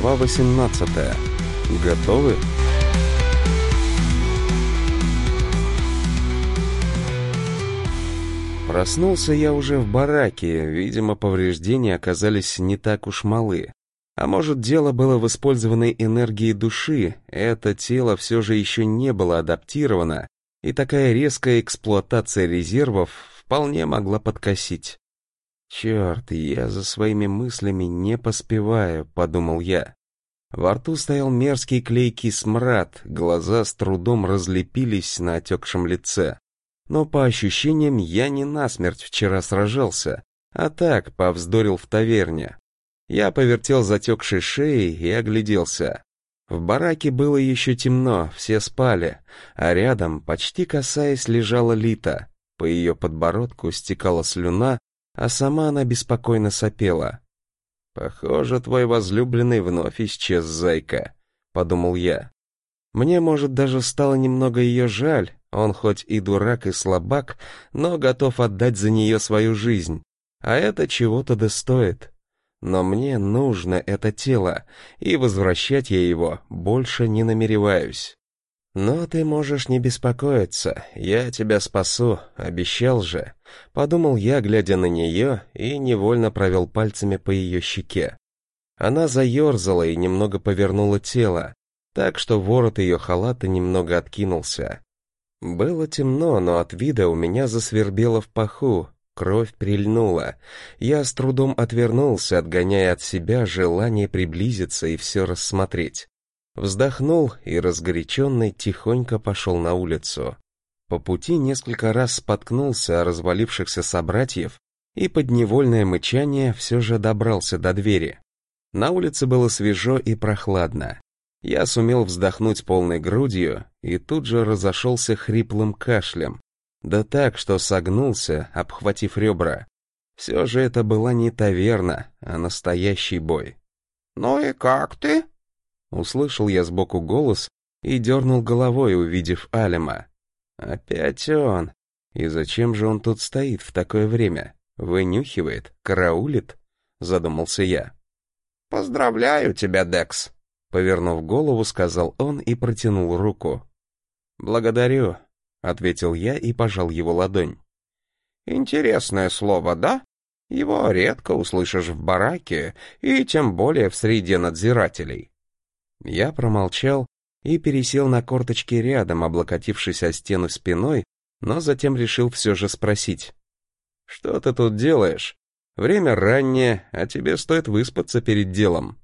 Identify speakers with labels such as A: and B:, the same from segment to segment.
A: Глава 18. Готовы? Проснулся я уже в бараке, видимо, повреждения оказались не так уж малы. А может, дело было в использованной энергии души, это тело все же еще не было адаптировано, и такая резкая эксплуатация резервов вполне могла подкосить. «Черт, я за своими мыслями не поспеваю», — подумал я. Во рту стоял мерзкий клейкий смрад, глаза с трудом разлепились на отекшем лице. Но по ощущениям я не насмерть вчера сражался, а так повздорил в таверне. Я повертел затекшей шеей и огляделся. В бараке было еще темно, все спали, а рядом, почти касаясь, лежала Лита. По ее подбородку стекала слюна, а сама она беспокойно сопела. «Похоже, твой возлюбленный вновь исчез, зайка», — подумал я. Мне, может, даже стало немного ее жаль, он хоть и дурак и слабак, но готов отдать за нее свою жизнь, а это чего-то достоит. Но мне нужно это тело, и возвращать я его больше не намереваюсь. «Но ты можешь не беспокоиться, я тебя спасу, обещал же», — подумал я, глядя на нее, и невольно провел пальцами по ее щеке. Она заерзала и немного повернула тело, так что ворот ее халата немного откинулся. Было темно, но от вида у меня засвербело в паху, кровь прильнула. Я с трудом отвернулся, отгоняя от себя желание приблизиться и все рассмотреть. Вздохнул и разгоряченный тихонько пошел на улицу. По пути несколько раз споткнулся о развалившихся собратьев и под невольное мычание все же добрался до двери. На улице было свежо и прохладно. Я сумел вздохнуть полной грудью и тут же разошелся хриплым кашлем, да так, что согнулся, обхватив ребра. Все же это была не таверна, а настоящий бой.
B: «Ну и как ты?»
A: Услышал я сбоку голос и дернул головой, увидев Алема. Опять он. И зачем же он тут стоит в такое время? Вынюхивает, караулит? Задумался я.
B: Поздравляю тебя, Декс.
A: Повернув голову, сказал он и протянул руку. Благодарю, ответил я и пожал его ладонь.
B: Интересное слово, да? Его редко услышишь в бараке, и тем более в среде надзирателей.
A: Я промолчал и пересел на корточки рядом, облокотившись о стену спиной, но затем решил все же спросить. «Что ты тут делаешь? Время раннее, а тебе стоит выспаться перед делом».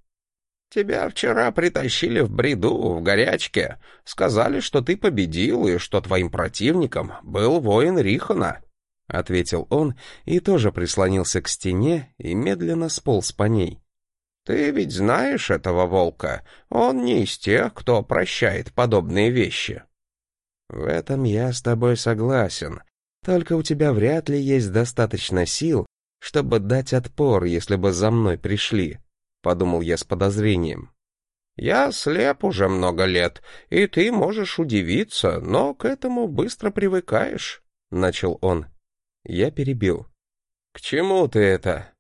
B: «Тебя вчера притащили в бреду, в горячке. Сказали, что ты победил и что твоим противником был воин Рихона», —
A: ответил он и тоже прислонился к стене и медленно сполз по ней.
B: Ты ведь знаешь этого волка. Он не из тех, кто прощает подобные вещи.
A: В этом я с тобой согласен. Только у тебя вряд ли есть достаточно сил, чтобы дать отпор, если бы за мной пришли, подумал я с подозрением.
B: Я слеп уже много лет, и ты можешь удивиться, но к этому быстро привыкаешь, начал он.
A: Я перебил. К чему ты это?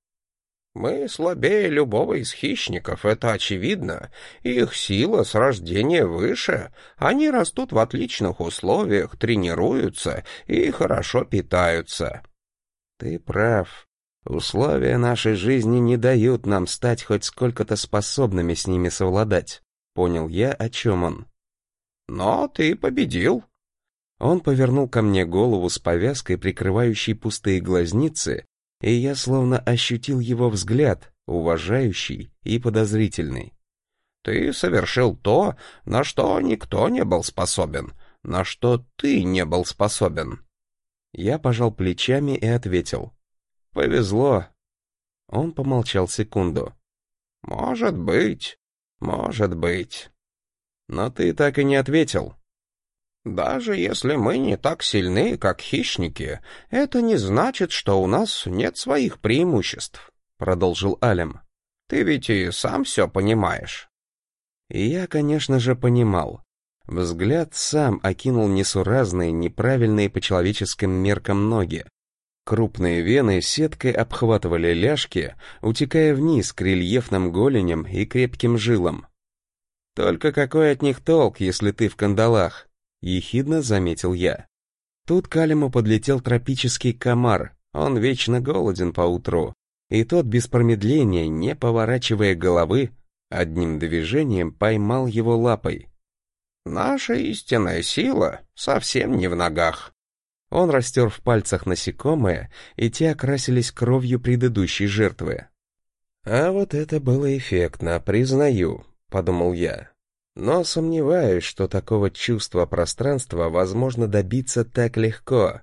B: Мы слабее любого из хищников, это очевидно. Их сила с рождения выше. Они растут в отличных условиях, тренируются и хорошо питаются.
A: Ты прав. Условия нашей жизни не дают нам стать хоть сколько-то способными с ними совладать. Понял я, о чем он.
B: Но ты победил.
A: Он повернул ко мне голову с повязкой, прикрывающей пустые глазницы, и я словно ощутил его взгляд, уважающий и подозрительный.
B: «Ты совершил то, на что никто не был способен, на что ты не был способен».
A: Я пожал плечами и ответил. «Повезло». Он помолчал секунду.
B: «Может быть, может быть».
A: «Но ты так и не ответил».
B: Даже если мы не так сильны, как хищники, это не значит, что у нас нет своих преимуществ, продолжил Алем. Ты ведь и сам все понимаешь.
A: И я, конечно же, понимал. Взгляд сам окинул несуразные, неправильные по человеческим меркам ноги. Крупные вены сеткой обхватывали ляжки, утекая вниз к рельефным голеням и крепким жилам. «Только какой от них толк, если ты в кандалах?» — ехидно заметил я. Тут к Алиму подлетел тропический комар, он вечно голоден поутру, и тот без промедления, не поворачивая головы, одним движением поймал его лапой.
B: «Наша истинная сила совсем не в ногах»,
A: он растер в пальцах насекомые, и те окрасились кровью предыдущей жертвы. «А вот это было эффектно, признаю», — подумал я. «Но сомневаюсь, что такого чувства пространства возможно добиться так легко.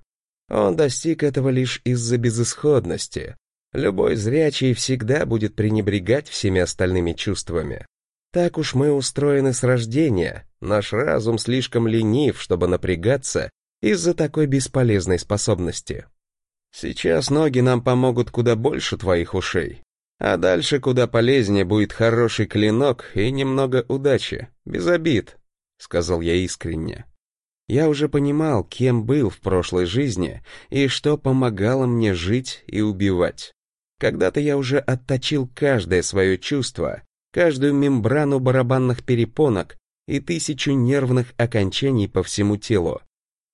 A: Он достиг этого лишь из-за безысходности. Любой зрячий всегда будет пренебрегать всеми остальными чувствами. Так уж мы устроены с рождения, наш разум слишком ленив, чтобы напрягаться из-за такой бесполезной способности. Сейчас ноги нам помогут куда больше твоих ушей, а дальше куда полезнее будет хороший клинок и немного удачи, без обид, сказал я искренне. Я уже понимал, кем был в прошлой жизни и что помогало мне жить и убивать. Когда-то я уже отточил каждое свое чувство, каждую мембрану барабанных перепонок и тысячу нервных окончаний по всему телу,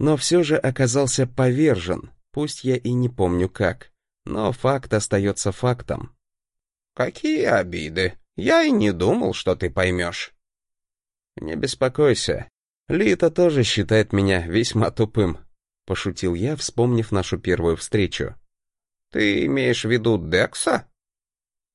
A: но все же оказался повержен, пусть я и не помню как, но факт остается фактом.
B: «Какие обиды! Я и не думал, что ты поймешь».
A: «Не беспокойся, Лита тоже считает меня весьма тупым», — пошутил я, вспомнив нашу первую встречу.
B: «Ты имеешь в виду Декса?»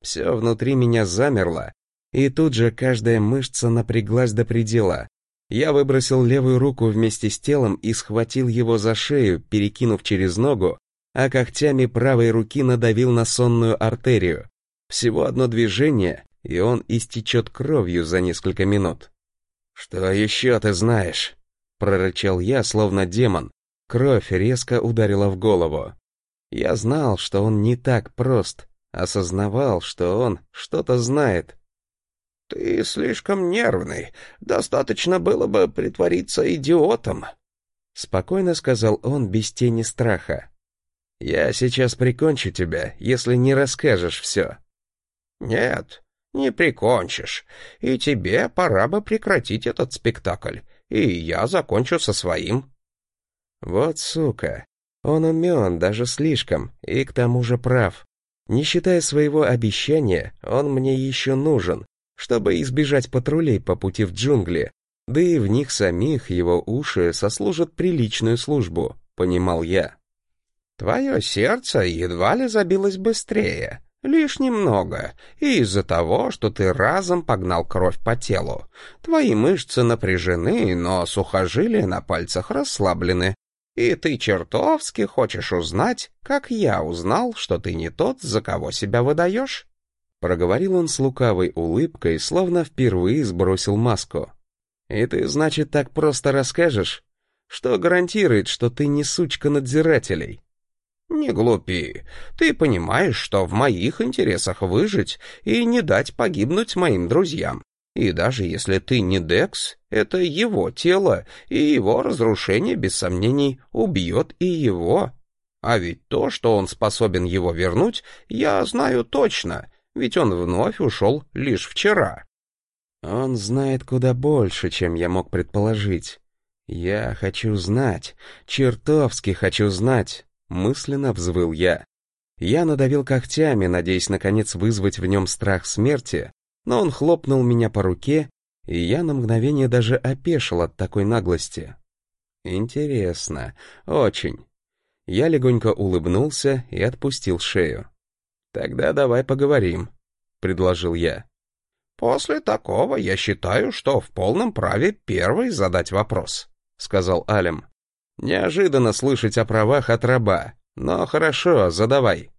A: Все внутри меня замерло, и тут же каждая мышца напряглась до предела, я выбросил левую руку вместе с телом и схватил его за шею, перекинув через ногу, а когтями правой руки надавил на сонную артерию. Всего одно движение, и он истечет кровью за несколько минут. «Что еще ты знаешь?» — прорычал я, словно демон. Кровь резко ударила в голову. Я знал, что он не так прост, осознавал, что он что-то знает,
B: «Ты слишком нервный. Достаточно было бы притвориться идиотом», —
A: спокойно сказал он без тени страха. «Я сейчас прикончу тебя, если не расскажешь все».
B: «Нет, не прикончишь. И тебе пора бы прекратить этот спектакль, и я закончу со своим».
A: «Вот сука. Он умен, даже слишком, и к тому же прав. Не считая своего обещания, он мне еще нужен, чтобы избежать патрулей по пути в джунгли, да и в них самих его уши сослужат приличную службу, понимал я.
B: Твое сердце едва ли забилось быстрее, лишь немного, и из-за того, что ты разом погнал кровь по телу. Твои мышцы напряжены, но сухожилия на пальцах расслаблены, и ты чертовски хочешь узнать, как я узнал, что ты не тот, за кого себя выдаешь?
A: Проговорил он с лукавой улыбкой, словно впервые сбросил маску. «И ты, значит, так просто расскажешь? Что гарантирует, что ты не сучка надзирателей?»
B: «Не глупи. Ты понимаешь, что в моих интересах выжить и не дать погибнуть моим друзьям. И даже если ты не Декс, это его тело, и его разрушение, без сомнений, убьет и его. А ведь то, что он способен его вернуть, я знаю точно, ведь он вновь ушел лишь вчера.
A: Он знает куда больше, чем я мог предположить. Я хочу знать, чертовски хочу знать, мысленно взвыл я. Я надавил когтями, надеясь наконец вызвать в нем страх смерти, но он хлопнул меня по руке, и я на мгновение даже опешил от такой наглости. Интересно, очень. Я легонько улыбнулся и отпустил шею. «Тогда давай поговорим», — предложил я.
B: «После такого я считаю, что в полном праве первый задать вопрос», — сказал Алем.
A: «Неожиданно слышать о правах от раба, но хорошо, задавай».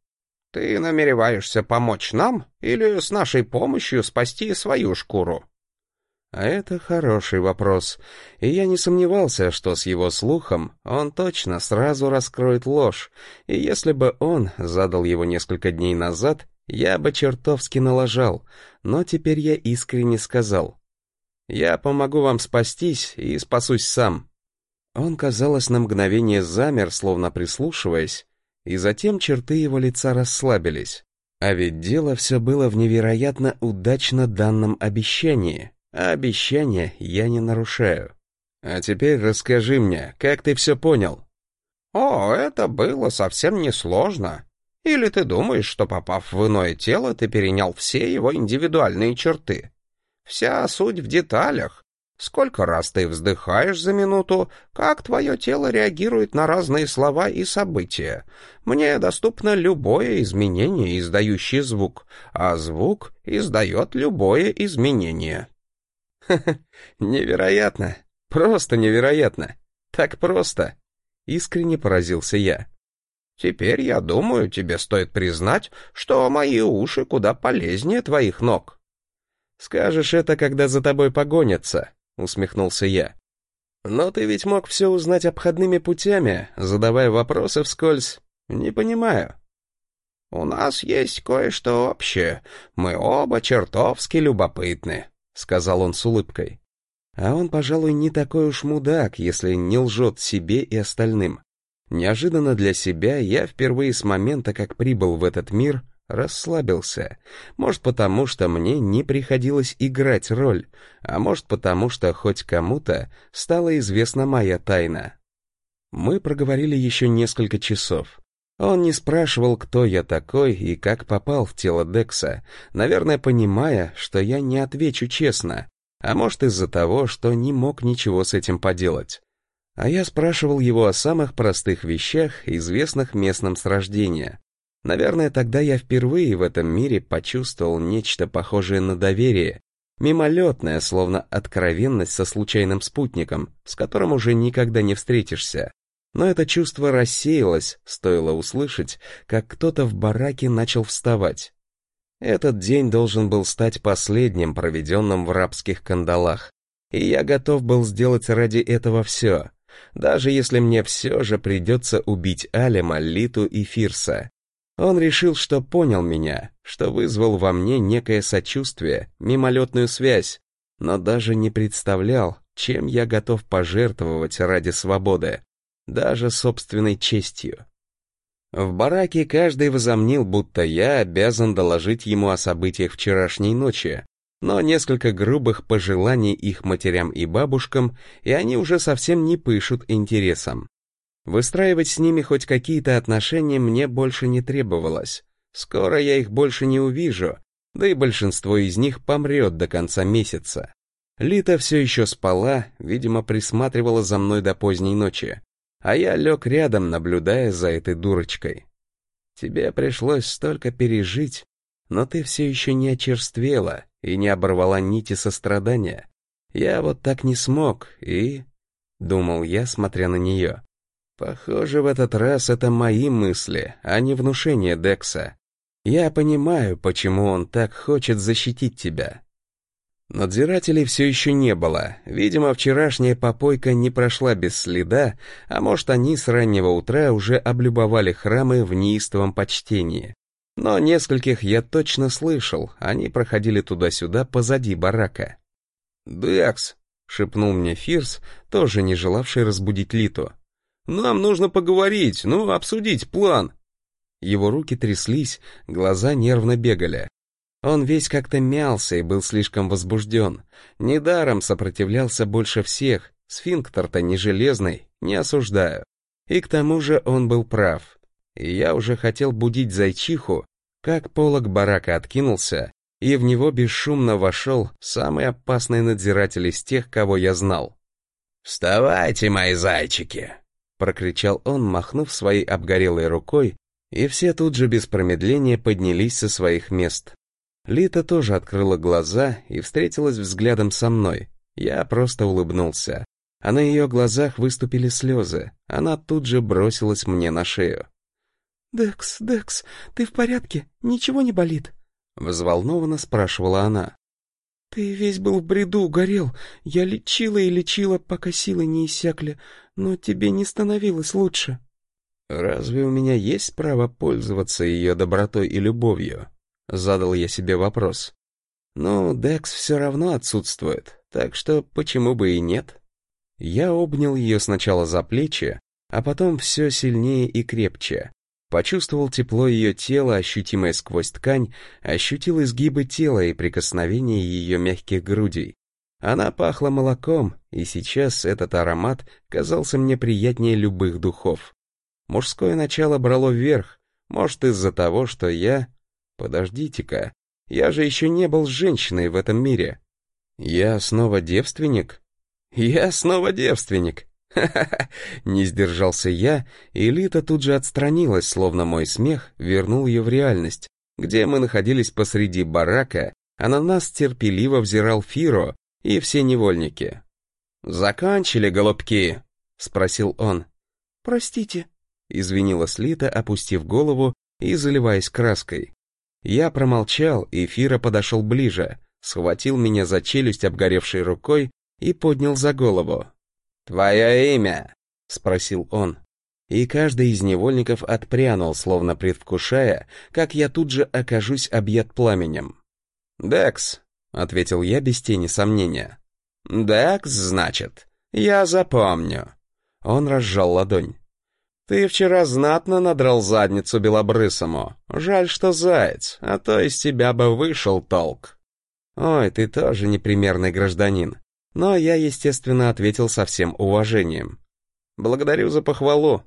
B: «Ты намереваешься помочь нам или с нашей помощью спасти свою шкуру?»
A: А это хороший вопрос, и я не сомневался, что с его слухом он точно сразу раскроет ложь, и если бы он задал его несколько дней назад, я бы чертовски налажал, но теперь я искренне сказал. «Я помогу вам спастись и спасусь сам». Он, казалось, на мгновение замер, словно прислушиваясь, и затем черты его лица расслабились. А ведь дело все было в невероятно удачно данном обещании, а обещания я не нарушаю. А теперь расскажи мне, как ты все понял?
B: О, это было совсем несложно. Или ты думаешь, что попав в иное тело, ты перенял все его индивидуальные черты? Вся суть в деталях. Сколько раз ты вздыхаешь за минуту, как твое тело реагирует на разные слова и события. Мне доступно любое изменение, издающее звук, а звук издает любое изменение.
A: невероятно, просто невероятно. Так просто. Искренне поразился я.
B: Теперь, я думаю, тебе стоит признать, что мои уши куда полезнее твоих ног.
A: Скажешь это, когда за тобой погонятся, усмехнулся я. Но ты ведь мог все узнать обходными путями, задавая вопросы вскользь. Не понимаю.
B: У нас есть кое-что общее. Мы оба чертовски любопытны, сказал он с улыбкой.
A: А он, пожалуй, не такой уж мудак, если не лжет себе и остальным. Неожиданно для себя я впервые с момента, как прибыл в этот мир, расслабился. Может, потому что мне не приходилось играть роль, а может, потому что хоть кому-то стала известна моя тайна. Мы проговорили еще несколько часов. Он не спрашивал, кто я такой и как попал в тело Декса, наверное, понимая, что я не отвечу честно, а может из-за того, что не мог ничего с этим поделать. А я спрашивал его о самых простых вещах, известных местным с рождения. Наверное, тогда я впервые в этом мире почувствовал нечто похожее на доверие, мимолетное, словно откровенность со случайным спутником, с которым уже никогда не встретишься. Но это чувство рассеялось, стоило услышать, как кто-то в бараке начал вставать. Этот день должен был стать последним, проведенным в рабских кандалах. И я готов был сделать ради этого все, даже если мне все же придется убить Алема, Литу и Фирса. Он решил, что понял меня, что вызвал во мне некое сочувствие, мимолетную связь, но даже не представлял, чем я готов пожертвовать ради свободы, даже собственной честью. В бараке каждый возомнил, будто я обязан доложить ему о событиях вчерашней ночи, но несколько грубых пожеланий их матерям и бабушкам, и они уже совсем не пышут интересом. Выстраивать с ними хоть какие-то отношения мне больше не требовалось. Скоро я их больше не увижу, да и большинство из них помрет до конца месяца. Лита все еще спала, видимо, присматривала за мной до поздней ночи а я лег рядом, наблюдая за этой дурочкой. Тебе пришлось столько пережить, но ты все еще не очерствела и не оборвала нити сострадания. Я вот так не смог, и... Думал я, смотря на нее. Похоже, в этот раз это мои мысли, а не внушение Декса. Я понимаю, почему он так хочет защитить тебя. Надзирателей все еще не было. Видимо, вчерашняя попойка не прошла без следа, а может, они с раннего утра уже облюбовали храмы в неистовом почтении. Но нескольких я точно слышал, они проходили туда-сюда позади барака. «Декс», — шепнул мне Фирс, тоже не желавший разбудить Литу. «Нам нужно поговорить, ну, обсудить план». Его руки тряслись, глаза нервно бегали. Он весь как-то мялся и был слишком возбужден. Недаром сопротивлялся больше всех, сфинктер-то не железный, не осуждаю. И к тому же он был прав. И я уже хотел будить зайчиху, как полог барака откинулся, и в него бесшумно вошел самый опасный надзиратель из тех, кого я знал.
B: «Вставайте, мои зайчики!» — прокричал он, махнув своей обгорелой рукой,
A: и все тут же без промедления поднялись со своих мест. Лита тоже открыла глаза и встретилась взглядом со мной. Я просто улыбнулся. А на ее глазах выступили слезы. Она тут же бросилась мне на шею.
C: «Декс, Декс, ты в порядке? Ничего не болит?»
A: Взволнованно спрашивала она.
C: «Ты весь был в бреду, горел. Я лечила и лечила, пока силы не иссякли, но тебе не становилось лучше».
A: «Разве у меня есть право пользоваться ее добротой и любовью?» Задал я себе вопрос. Ну, Декс все равно отсутствует, так что почему бы и нет? Я обнял ее сначала за плечи, а потом все сильнее и крепче. Почувствовал тепло ее тела, ощутимое сквозь ткань, ощутил изгибы тела и прикосновение ее мягких грудей. Она пахла молоком, и сейчас этот аромат казался мне приятнее любых духов. Мужское начало брало вверх, может из-за того, что я... Подождите-ка, я же еще не был женщиной в этом мире. Я снова девственник? Я снова девственник. Ха-ха-ха, не сдержался я, и Лита тут же отстранилась, словно мой смех вернул ее в реальность, где мы находились посреди барака, а на нас терпеливо взирал Фиро и все невольники. «Закончили, голубки?» — спросил он.
C: «Простите», —
A: извинилась Лита, опустив голову и заливаясь краской. Я промолчал, и Фира подошел ближе, схватил меня за челюсть обгоревшей рукой и поднял за голову. «Твое имя?» — спросил он. И каждый из невольников отпрянул, словно предвкушая, как я тут же окажусь объят пламенем. «Декс», — ответил я без тени сомнения. «Декс, значит? Я запомню». Он разжал ладонь. «Ты вчера знатно надрал задницу белобрысому. Жаль, что заяц, а то из тебя бы вышел толк». «Ой, ты тоже непримерный гражданин». Но я, естественно, ответил со всем уважением. «Благодарю за похвалу».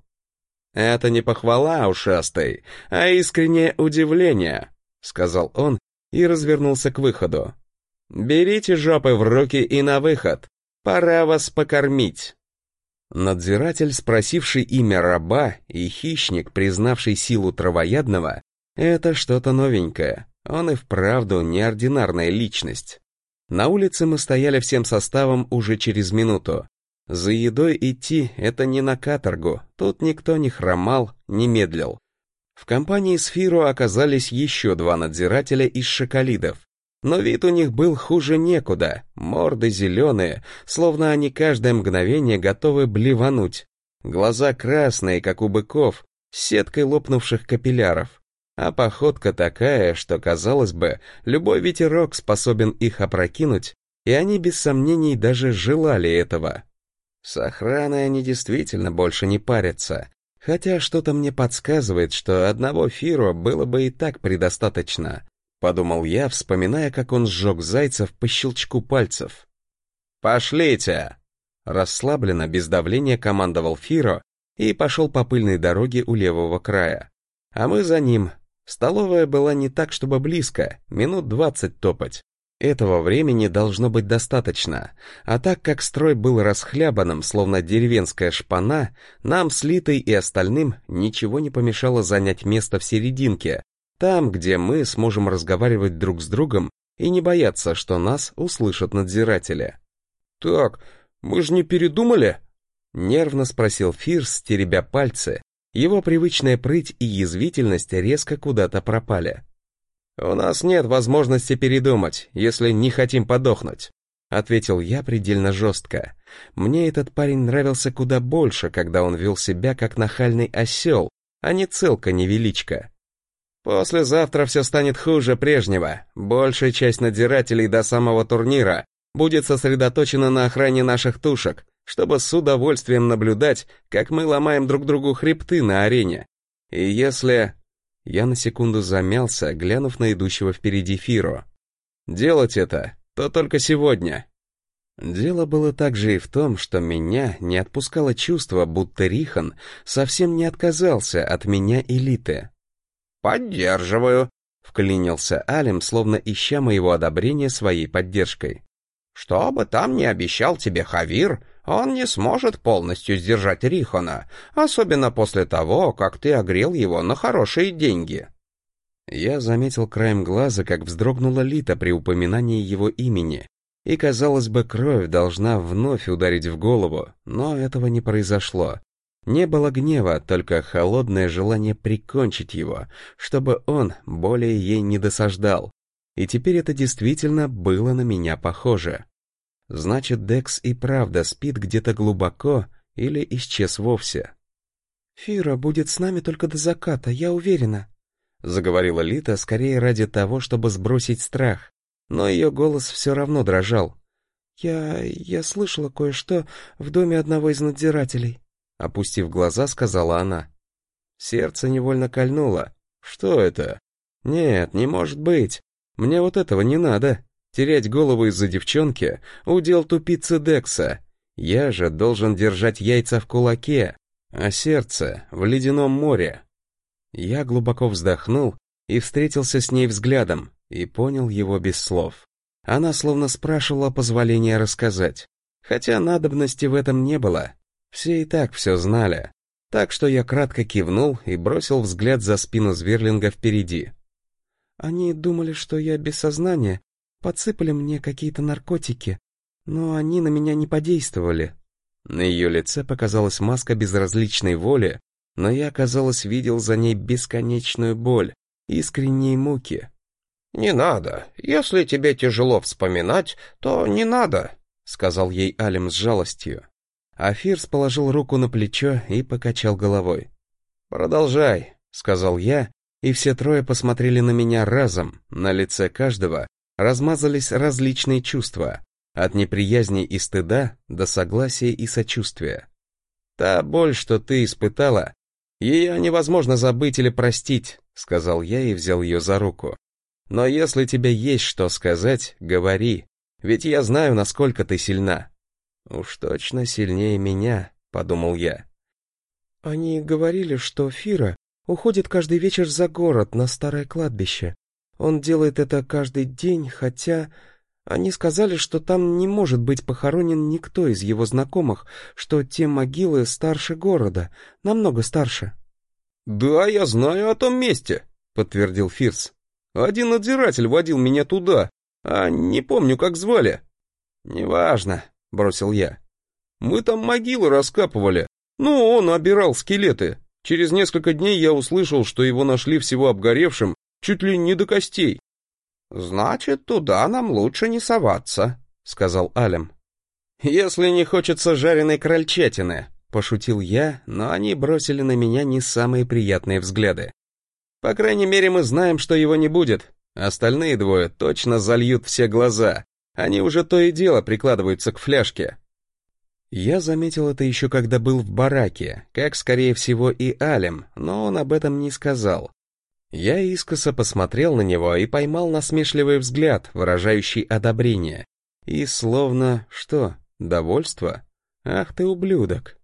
A: «Это не похвала, ушастый, а искреннее удивление», — сказал он и развернулся к выходу. «Берите жопы в руки и на выход. Пора вас покормить». Надзиратель, спросивший имя раба, и хищник, признавший силу травоядного, это что-то новенькое. Он и вправду неординарная личность. На улице мы стояли всем составом уже через минуту. За едой идти — это не на каторгу, тут никто не хромал, не медлил. В компании с Фиро оказались еще два надзирателя из шоколидов. Но вид у них был хуже некуда, морды зеленые, словно они каждое мгновение готовы блевануть. Глаза красные, как у быков, с сеткой лопнувших капилляров. А походка такая, что, казалось бы, любой ветерок способен их опрокинуть, и они без сомнений даже желали этого. С охраной они действительно больше не парятся, хотя что-то мне подсказывает, что одного Фиро было бы и так предостаточно. Подумал я, вспоминая, как он сжег зайцев по щелчку пальцев. «Пошлите!» Расслабленно, без давления командовал Фиро и пошел по пыльной дороге у левого края. А мы за ним. Столовая была не так, чтобы близко, минут двадцать топать. Этого времени должно быть достаточно, а так как строй был расхлябанным, словно деревенская шпана, нам с Литой и остальным ничего не помешало занять место в серединке, там, где мы сможем разговаривать друг с другом и не бояться, что нас услышат надзиратели. «Так, мы же не передумали?» Нервно спросил Фирс, теребя пальцы. Его привычная прыть и язвительность резко куда-то пропали. «У нас нет возможности передумать, если не хотим подохнуть», ответил я предельно жестко. Мне этот парень нравился куда больше, когда он вел себя как нахальный осел, а не целка-невеличка. Послезавтра все станет хуже прежнего. Большая часть надзирателей до самого турнира будет сосредоточена на охране наших тушек, чтобы с удовольствием наблюдать, как мы ломаем друг другу хребты на арене. И если... Я на секунду замялся, глянув на идущего впереди Фиро. Делать это, то только сегодня. Дело было также и в том, что меня не отпускало чувство, будто Рихан совсем не отказался от меня элиты.
B: «Поддерживаю», —
A: вклинился Алим, словно ища моего одобрения своей поддержкой.
B: «Что бы там ни обещал тебе Хавир, он не сможет полностью сдержать Рихона, особенно после того, как ты огрел его на хорошие деньги».
A: Я заметил краем глаза, как вздрогнула Лита при упоминании его имени, и, казалось бы, кровь должна вновь ударить в голову, но этого не произошло. Не было гнева, только холодное желание прикончить его, чтобы он более ей не досаждал. И теперь это действительно было на меня похоже. Значит, Декс и правда спит где-то глубоко или исчез вовсе.
C: «Фира будет с нами только до заката, я уверена», —
A: заговорила Лита скорее ради того, чтобы сбросить страх, но ее голос все равно дрожал.
C: «Я... я слышала кое-что в доме одного из надзирателей».
A: Опустив глаза, сказала она. Сердце невольно кольнуло. Что это? Нет, не может быть. Мне вот этого не надо. Терять голову из-за девчонки — удел тупицы Декса. Я же должен держать яйца в кулаке, а сердце — в ледяном море. Я глубоко вздохнул и встретился с ней взглядом, и понял его без слов. Она словно спрашивала позволения рассказать, хотя надобности в этом не было. Все и так все знали. Так что я кратко кивнул и бросил взгляд за спину Зверлинга впереди.
C: Они думали, что я без сознания, подсыпали мне какие-то наркотики, но они на меня не подействовали.
A: На ее лице показалась маска безразличной воли, но я, казалось, видел за ней бесконечную боль, искренние муки.
B: «Не надо. Если тебе тяжело вспоминать, то не надо», — сказал ей Алим с жалостью.
A: Афирс положил руку на плечо и покачал головой. «Продолжай», — сказал я, и все трое посмотрели на меня разом, на лице каждого размазались различные чувства, от неприязни и стыда до согласия и сочувствия. «Та боль, что ты испытала, ее невозможно забыть или простить», — сказал я и взял ее за руку. «Но если тебе есть что сказать, говори, ведь я знаю, насколько ты сильна». «Уж точно сильнее меня», — подумал я.
C: «Они говорили, что Фира уходит каждый вечер за город на старое кладбище. Он делает это каждый день, хотя они сказали, что там не может быть похоронен никто из его знакомых, что те могилы старше города, намного старше.
B: «Да, я знаю о том месте», — подтвердил Фирс. «Один надзиратель водил меня туда, а не помню, как звали».
A: «Неважно», — бросил я.
B: «Мы там могилы раскапывали. Ну, он обирал скелеты. Через несколько дней я услышал, что его нашли всего обгоревшим, чуть ли не до костей.
C: «Значит, туда нам лучше не соваться», — сказал Алем.
A: «Если не хочется жареной крольчатины», — пошутил я, но они бросили на меня не самые приятные взгляды. «По крайней мере, мы знаем, что его не будет. Остальные двое точно зальют все глаза. Они уже то и дело прикладываются к фляжке». Я заметил это еще когда был в бараке, как, скорее всего, и Алем, но он об этом не сказал. Я искоса посмотрел на него и поймал насмешливый взгляд, выражающий одобрение. И словно, что, довольство? Ах ты ублюдок.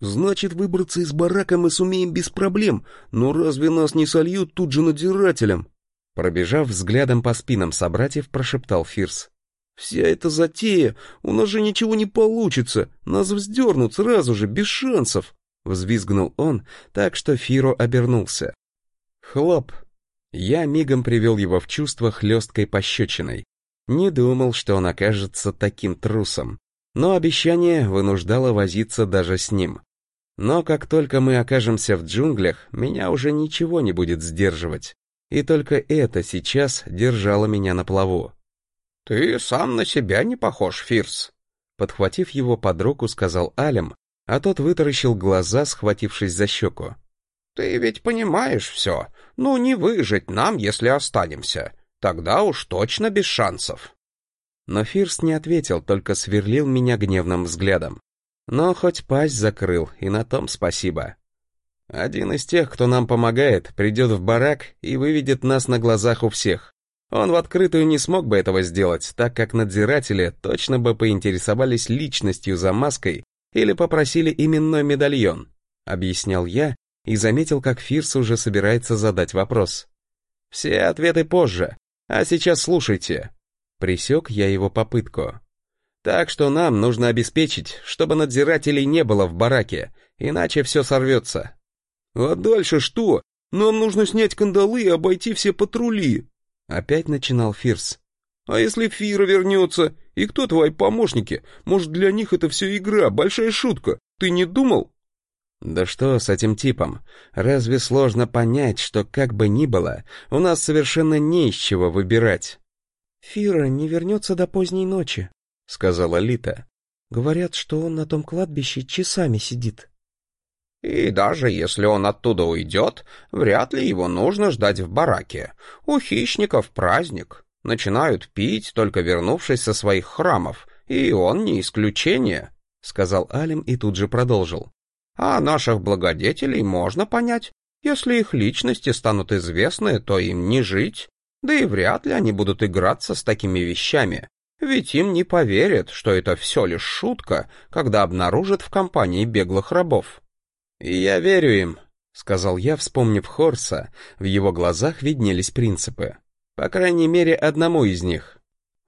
B: Значит, выбраться из барака мы сумеем без проблем, но разве нас не сольют тут же надзирателем?
A: Пробежав взглядом по спинам собратьев, прошептал Фирс.
B: «Вся эта затея, у нас же ничего не получится, нас вздернут сразу же, без шансов!»
A: Взвизгнул он, так что Фиро обернулся. Хлоп! Я мигом привел его в чувство хлесткой пощечиной. Не думал, что он окажется таким трусом. Но обещание вынуждало возиться даже с ним. Но как только мы окажемся в джунглях, меня уже ничего не будет сдерживать. И только это сейчас держало меня на плаву.
B: «Ты сам на себя не похож, Фирс», —
A: подхватив его под руку, сказал Алем, а тот вытаращил глаза, схватившись за щеку.
B: Ты ведь понимаешь все. Ну, не выжить нам, если останемся. Тогда уж точно без шансов.
A: Но Фирс не ответил, только сверлил меня гневным взглядом. Но хоть пасть закрыл, и на том спасибо. Один из тех, кто нам помогает, придет в барак и выведет нас на глазах у всех. Он в открытую не смог бы этого сделать, так как надзиратели точно бы поинтересовались личностью за маской или попросили именной медальон, объяснял я, и заметил, как Фирс уже собирается задать вопрос. «Все ответы позже, а сейчас слушайте». Присек я его попытку. «Так что нам нужно обеспечить, чтобы надзирателей не было в бараке, иначе все сорвется».
B: «А дальше что? Нам нужно снять кандалы и обойти все патрули».
A: Опять начинал Фирс.
B: «А если Фира вернется? И кто твои помощники? Может, для них это все игра, большая шутка? Ты не думал?»
A: Да что с этим типом? Разве сложно понять, что как бы ни было, у нас совершенно не из чего выбирать?
C: Фира не вернется до поздней ночи, сказала Лита. Говорят, что он на том кладбище часами сидит.
B: И даже если он оттуда уйдет, вряд ли его нужно ждать в бараке. У хищников праздник. Начинают пить, только вернувшись со своих храмов, и он не исключение, — сказал Алим и тут же продолжил. А наших благодетелей можно понять. Если их личности станут известны, то им не жить. Да и вряд ли они будут играться с такими вещами. Ведь им не поверят, что это все лишь шутка, когда обнаружат в компании беглых рабов.
A: «И я верю им», — сказал я, вспомнив Хорса, в его глазах виднелись принципы. По крайней мере, одному из них.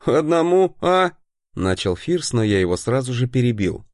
B: «Одному, а?»
A: — начал Фирс, но я его сразу же перебил.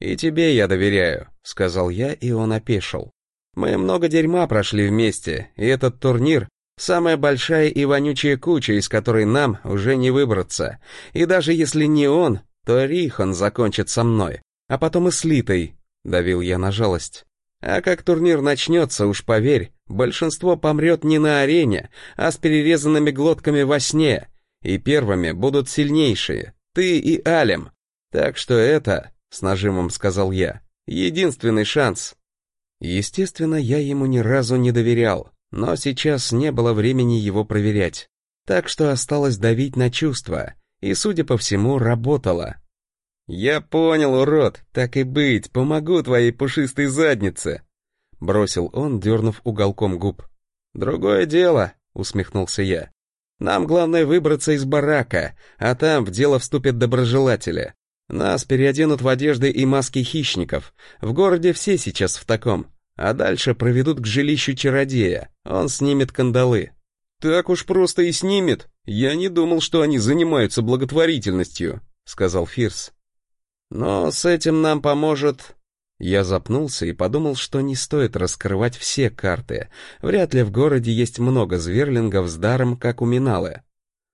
A: «И тебе я доверяю», — сказал я, и он опешил. «Мы много дерьма прошли вместе, и этот турнир — самая большая и вонючая куча, из которой нам уже не выбраться. И даже если не он, то Рихан закончит со мной, а потом и с Литой», — давил я на жалость. «А как турнир начнется, уж поверь, большинство помрет не на арене, а с перерезанными глотками во сне, и первыми будут сильнейшие, ты и Алем. Так что это с нажимом сказал я. Единственный шанс. Естественно, я ему ни разу не доверял, но сейчас не было времени его проверять. Так что осталось давить на чувства, и, судя по всему, работало. «Я понял, урод, так и быть, помогу твоей пушистой заднице», — бросил он, дернув уголком губ. «Другое дело», — усмехнулся я. «Нам главное выбраться из барака, а там в дело вступят доброжелатели. Нас переоденут в одежды и маски хищников. В городе все сейчас в таком. А дальше проведут к жилищу чародея. Он снимет кандалы.
B: Так уж просто и снимет. Я не думал, что они занимаются благотворительностью, сказал Фирс.
A: Но с этим нам поможет... Я запнулся и подумал, что не стоит раскрывать все карты. Вряд ли в городе есть много зверлингов с даром, как у Миналы.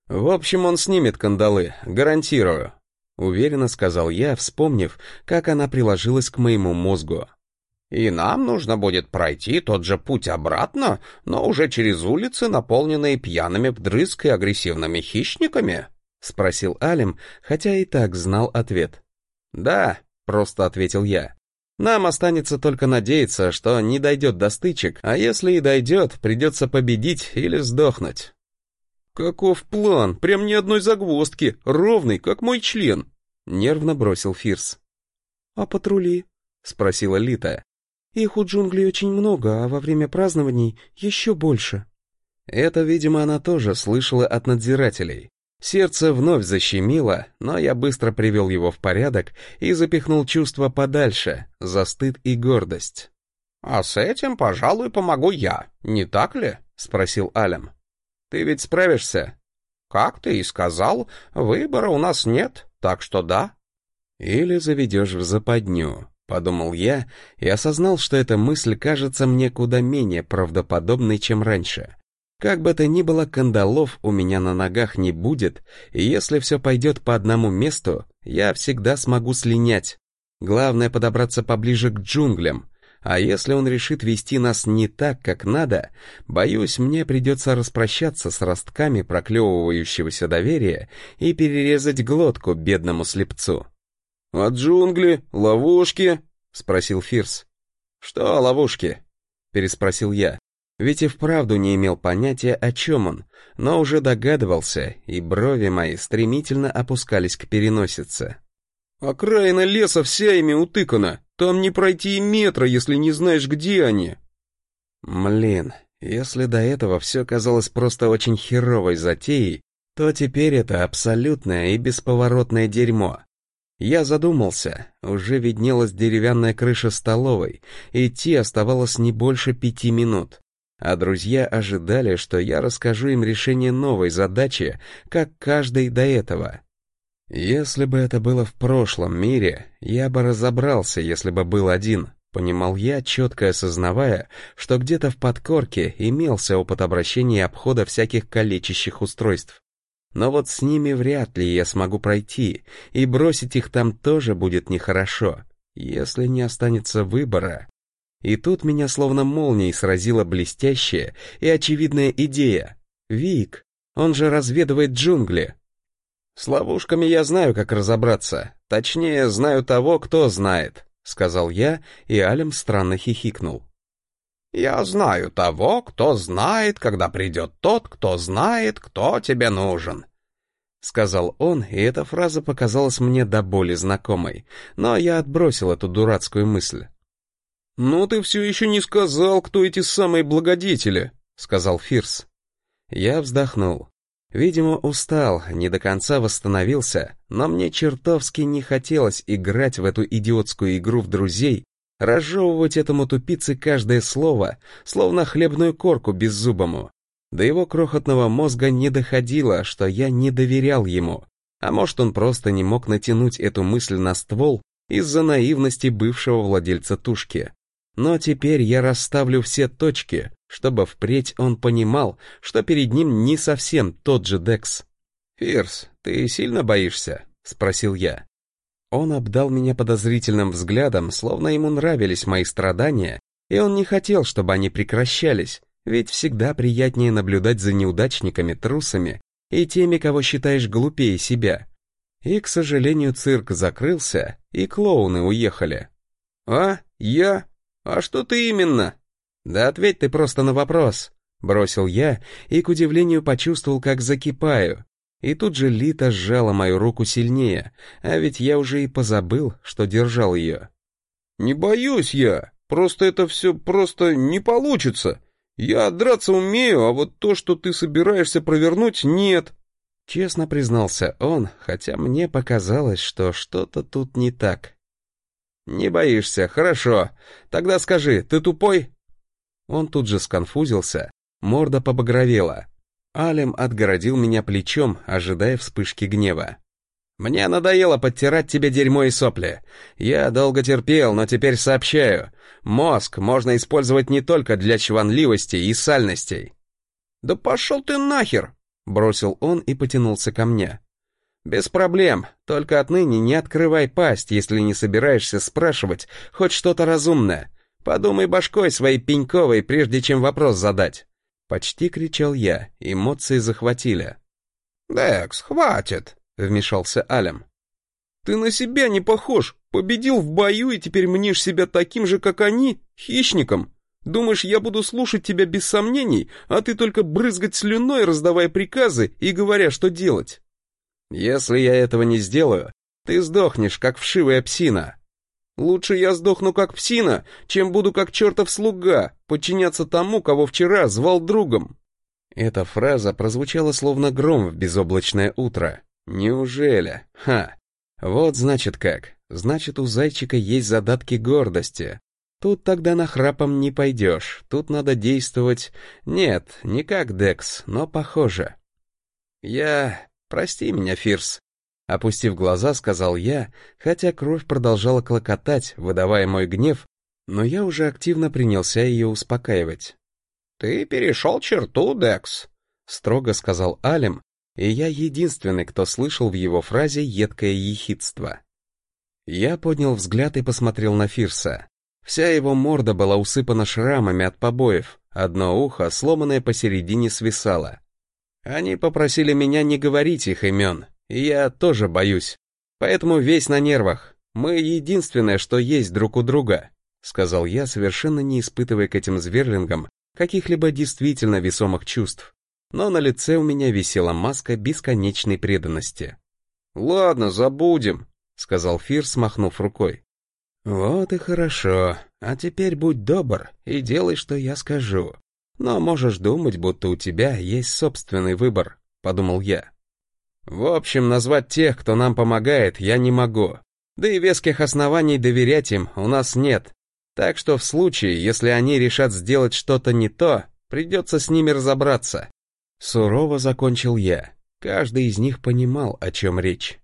A: В общем, он снимет кандалы, гарантирую. Уверенно сказал я, вспомнив, как она приложилась к моему мозгу.
B: «И нам нужно будет пройти тот же путь обратно, но уже через улицы, наполненные пьяными вдрызг и агрессивными хищниками?»
A: — спросил Алим, хотя и так знал ответ. «Да», — просто ответил я. «Нам останется только надеяться, что не дойдет до стычек, а если и дойдет, придется победить или сдохнуть».
B: «Каков план? Прям ни одной загвоздки, ровный, как мой член!» — нервно бросил Фирс.
C: «А патрули?» — спросила Лита. «Их у джунглей очень много, а во время празднований еще больше».
A: Это, видимо, она тоже слышала от надзирателей. Сердце вновь защемило, но я быстро привел его в порядок и запихнул чувства подальше, за стыд и гордость.
B: «А с этим, пожалуй, помогу я, не так ли?» — спросил Алем.
A: Ты ведь справишься?
B: Как ты и сказал, выбора у нас нет, так что да.
A: Или заведешь в западню, подумал я и осознал, что эта мысль кажется мне куда менее правдоподобной, чем раньше. Как бы то ни было, кандалов у меня на ногах не будет, и если все пойдет по одному месту, я всегда смогу слинять. Главное подобраться поближе к джунглям, а если он решит вести нас не так, как надо, боюсь, мне придется распрощаться с ростками проклевывающегося доверия и перерезать глотку бедному слепцу.
B: «А джунгли? Ловушки?» — спросил Фирс.
A: «Что ловушки?» — переспросил я. Ведь и вправду не имел понятия, о чем он, но уже догадывался, и брови мои стремительно опускались к переносице.
B: «Окраина леса вся ими утыкана», там не пройти и метра, если не знаешь, где они.
A: Млин, если до этого все казалось просто очень херовой затеей, то теперь это абсолютное и бесповоротное дерьмо. Я задумался, уже виднелась деревянная крыша столовой, идти оставалось не больше пяти минут. А друзья ожидали, что я расскажу им решение новой задачи, как каждый до этого. Если бы это было в прошлом мире, я бы разобрался, если бы был один, понимал я, четко осознавая, что где-то в подкорке имелся опыт обращения и обхода всяких калечащих устройств. Но вот с ними вряд ли я смогу пройти, и бросить их там тоже будет нехорошо, если не останется выбора. И тут меня словно молнией сразила блестящая и очевидная идея. Вик, он же разведывает джунгли, «С ловушками я знаю, как разобраться. Точнее, знаю того, кто знает», — сказал я, и Алим странно хихикнул.
B: «Я знаю того, кто знает, когда придет тот, кто знает, кто тебе нужен», —
A: сказал он, и эта фраза показалась мне до боли знакомой, но я отбросил эту дурацкую мысль. «Ну ты все еще не сказал, кто эти самые благодетели», — сказал Фирс. Я вздохнул. Видимо, устал, не до конца восстановился, но мне чертовски не хотелось играть в эту идиотскую игру в друзей, разжевывать этому тупице каждое слово, словно хлебную корку беззубому. До его крохотного мозга не доходило, что я не доверял ему. А может, он просто не мог натянуть эту мысль на ствол из-за наивности бывшего владельца тушки. Но теперь я расставлю все точки, чтобы впредь он понимал, что перед ним не совсем тот же Декс. «Фирс, ты сильно боишься?» — спросил я. Он обдал меня подозрительным взглядом, словно ему нравились мои страдания, и он не хотел, чтобы они прекращались, ведь всегда приятнее наблюдать за неудачниками-трусами и теми, кого считаешь глупее себя. И, к сожалению, цирк закрылся, и клоуны уехали. «А? Я? А что ты именно?» «Да ответь ты просто на вопрос», — бросил я и, к удивлению, почувствовал, как закипаю. И тут же Лита сжала мою руку сильнее, а ведь я уже и позабыл, что держал ее. «Не боюсь я, просто это все просто не получится. Я драться умею, а вот то, что ты собираешься провернуть, нет». Честно признался он, хотя мне показалось, что что-то тут не так. «Не боишься, хорошо. Тогда скажи, ты тупой?» Он тут же сконфузился, морда побагровела. Алем отгородил меня плечом, ожидая вспышки гнева. «Мне надоело подтирать тебе дерьмо и сопли. Я долго терпел, но теперь сообщаю. Мозг можно использовать не только для чванливости и сальностей». «Да пошел ты нахер!» — бросил он и потянулся ко мне. «Без проблем, только отныне не открывай пасть, если не собираешься спрашивать хоть что-то разумное. Подумай башкой своей пеньковой, прежде чем вопрос задать. Почти кричал я, эмоции захватили.
B: «Декс, хватит!» — вмешался Алем.
A: «Ты на себя не похож, победил в бою и теперь мнишь себя таким же, как они, хищником. Думаешь, я буду слушать тебя без сомнений, а ты только брызгать слюной, раздавая приказы и говоря, что делать? Если я этого не сделаю, ты сдохнешь, как вшивая псина, Лучше я сдохну как псина, чем буду как чертов слуга, подчиняться тому, кого вчера звал другом. Эта фраза прозвучала словно гром в безоблачное утро. Неужели? Ха! Вот значит как. Значит, у зайчика есть задатки гордости. Тут тогда на храпом не пойдешь, тут надо действовать... Нет, не как Декс, но похоже. Я... Прости меня, Фирс. Опустив глаза, сказал я, хотя кровь продолжала клокотать, выдавая мой гнев, но я уже активно принялся ее успокаивать.
B: «Ты перешел черту, Декс», — строго сказал Алим, и я единственный, кто слышал в его фразе едкое ехидство.
A: Я поднял взгляд и посмотрел на Фирса. Вся его морда была усыпана шрамами от побоев, одно ухо, сломанное посередине, свисало. Они попросили меня не говорить их имен, я тоже боюсь. Поэтому весь на нервах. Мы единственное, что есть друг у друга», — сказал я, совершенно не испытывая к этим зверлингам каких-либо действительно весомых чувств. Но на лице у меня висела маска бесконечной преданности. «Ладно, забудем», — сказал Фир, смахнув рукой. «Вот и хорошо. А теперь будь добр и делай, что я скажу. Но можешь думать, будто у тебя есть собственный выбор», — подумал я. В общем, назвать тех, кто нам помогает, я не могу. Да и веских оснований доверять им у нас нет. Так что в случае, если они решат сделать что-то не то, придется с ними разобраться. Сурово закончил я. Каждый из них понимал, о чем речь.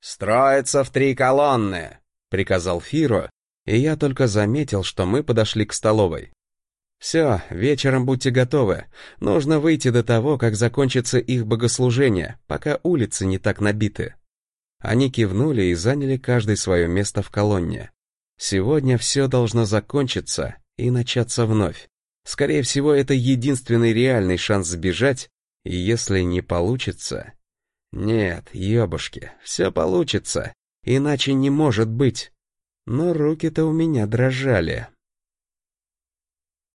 B: «Строится в три колонны», — приказал Фиро,
A: и я только заметил, что мы подошли к столовой. «Все, вечером будьте готовы. Нужно выйти до того, как закончится их богослужение, пока улицы не так набиты». Они кивнули и заняли каждый свое место в колонне. Сегодня все должно закончиться и начаться вновь. Скорее всего, это единственный реальный шанс сбежать, и если не получится... Нет, ебушки, все получится, иначе не может быть. Но руки-то у меня дрожали.